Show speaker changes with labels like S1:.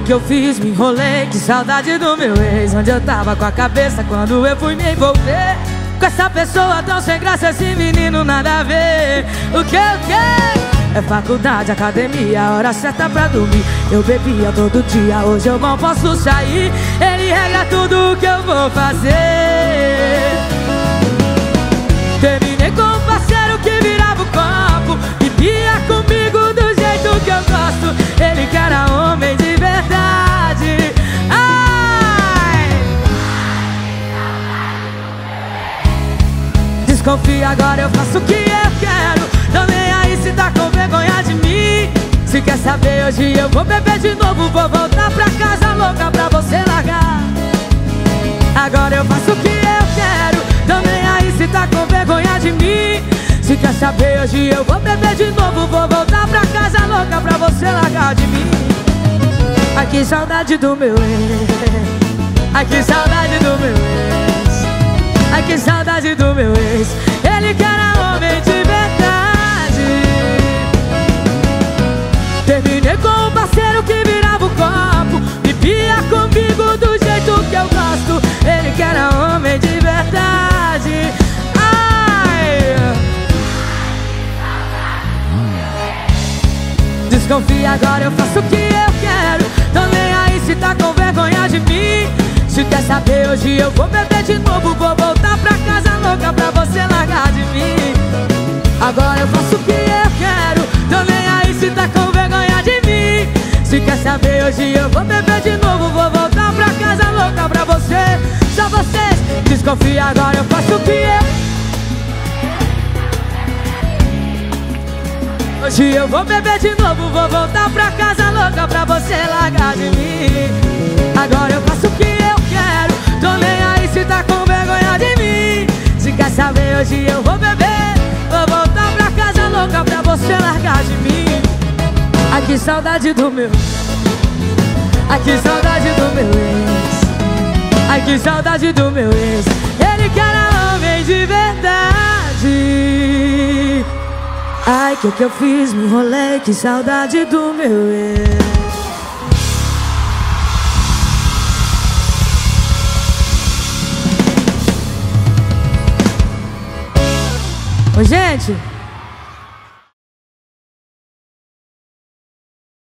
S1: que que eu fiz? Me enrolei, que saudade do meu ex. Onde eu tava com a cabeça quando eu fui me envolver? Com essa pessoa tão sem graça, esse menino nada a ver. O que, o que? É faculdade, academia, hora certa pra dormir. Eu bebia todo dia, hoje eu não posso sair. Ele regra tudo o que eu vou fazer Desconfia, agora eu faço o que eu quero. Nem aí se tá com vergonha de mim. Se quer saber, hoje eu vou beber de novo. Vou voltar pra casa louca pra você largar. Agora eu faço o que eu quero. Nem aí se tá com vergonha de mim. Se quer saber, hoje eu vou beber de novo. Vou voltar pra casa louca pra você largar de mim. Ai que saudade do meu ex. Ai que saudade que saudade do meu ex. Ele que era homem de verdade. Terminei com um parceiro que virava o copo Bebia comigo do jeito que eu gosto. Ele que era homem de verdade. Ai. Desconfia, agora eu faço o que eu quero. Tô nem aí se tá com vergonha de mim. Se quer saber, hoje eu vou beber de novo Vou voltar quer saber, hoje eu vou beber de novo Vou voltar pra casa louca pra você. Só vocês Desconfia, agora eu faço o que eu Hoje eu vou beber de novo, vou voltar pra casa louca pra você largar de mim. Agora eu faço o que eu quero, tô nem aí se tá com vergonha de mim. Se quer saber, hoje eu vou beber, vou voltar pra casa louca pra você largar de mim. Ai que saudade do meu, ai que saudade do meu ex. Ai que saudade do meu ex, ele que era homem de verdade. Ai, que que eu fiz? Me enrolei, que saudade do meu ex. Ô, gente,